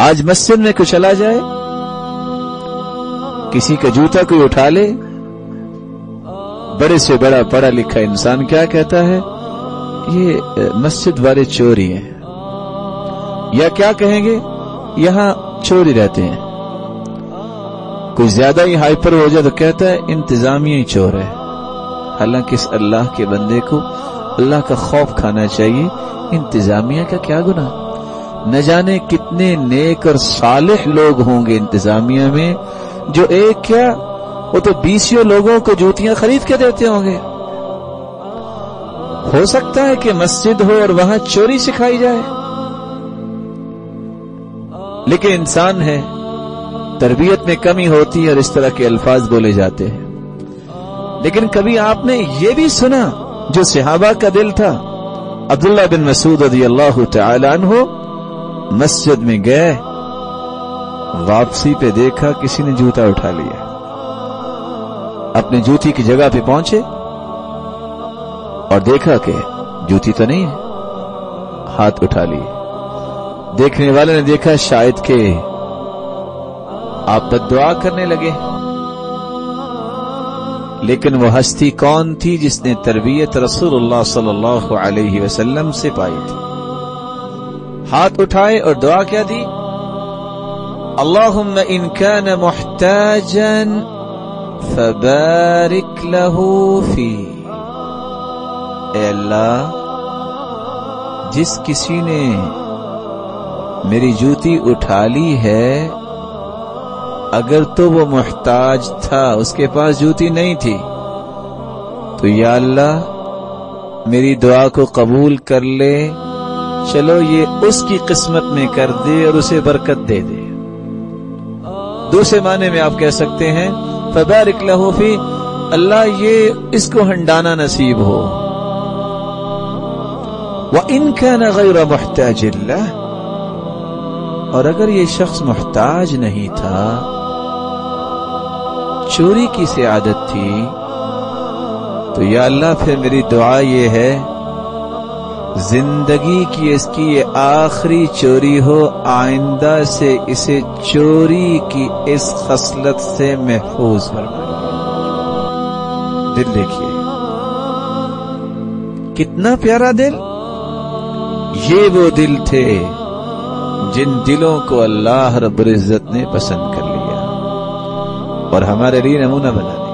آج مسجد میں کوئی چلا جائے؟ کسی کا جوتا کوئی اٹھا لے؟ بڑے سے بڑا پڑھا لکھا انسان کیا کہتا ہے؟ یہ مسجد والے چوری ہیں۔ یا کیا کہیں گے؟ یہاں چوری رہتے ہیں۔ کوئی زیادہ ہی ہائپر ہو جائے تو کہتا ہے، انتظامیہ ہی چور ہے۔ حالانکہ اس اللہ کے بندے کو اللہ کا خوف کھانا چاہیے۔ انتظامیہ کا کیا گنا نہ جانے کتنے نیک اور صالح لوگ ہوں گے انتظامیہ میں، جو ایک کیا، وہ تو بیسوں لوگوں کو جوتیاں خرید کے دیتے ہوں گے۔ ہو سکتا ہے کہ مسجد ہو اور وہاں چوری سکھائی جائے۔ لیکن انسان ہے، تربیت میں کمی ہوتی ہے اور اس طرح کے الفاظ بولے جاتے ہیں۔ لیکن کبھی آپ نے یہ بھی سنا، جو صحابہ کا دل تھا، عبداللہ بن مسعود رضی اللہ تعالی عنہ مسجد میں گئے، واپسی پہ دیکھا کسی نے جوتا اٹھا لیا۔ اپنے جوتی کی جگہ پہ پہنچے اور دیکھا کہ جوتی تو نہیں ہے، ہاتھ اٹھا لیے۔ دیکھنے والے نے دیکھا شاید کہ آپ بد دعا کرنے لگے۔ لیکن وہ ہستی کون تھی جس نے تربیت رسول اللہ صلی اللہ علیہ وسلم سے پائی تھی؟ ہاتھ اٹھائے اور دعا کیا دی۔ اللهم ان كان محتاجا فبارك له فيه اے اللہ، جس کسی نے میری جوتی اٹھا لی ہے، اگر تو وہ محتاج تھا، اس کے پاس جوتی نہیں تھی۔ تو یا اللہ، میری دعا کو قبول کر لے۔ چلو یہ اس کی قسمت میں کر دے اور اسے برکت دے دے۔ دوسرے معنی میں آپ کہہ سکتے ہیں فبارک لہو فی اللہ یہ اس کو ہنڈانا نصیب ہو۔ وہ ان کا نغیر محتاج اللہ اور اگر یہ شخص محتاج نہیں تھا، چوری کی سے عادت تھی، تو یا اللہ پھر میری دعا یہ ہے زندگی کی اس کی یہ آخری چوری ہو، آئندہ سے اسے چوری کی اس خصلت سے محفوظ دل دیکھیے۔ کتنا پیارا دل۔ یہ وہ دل تھے جن دلوں کو اللہ رب العزت نے پسند کر لیا اور ہمارے لیے نمونہ بنا دیا۔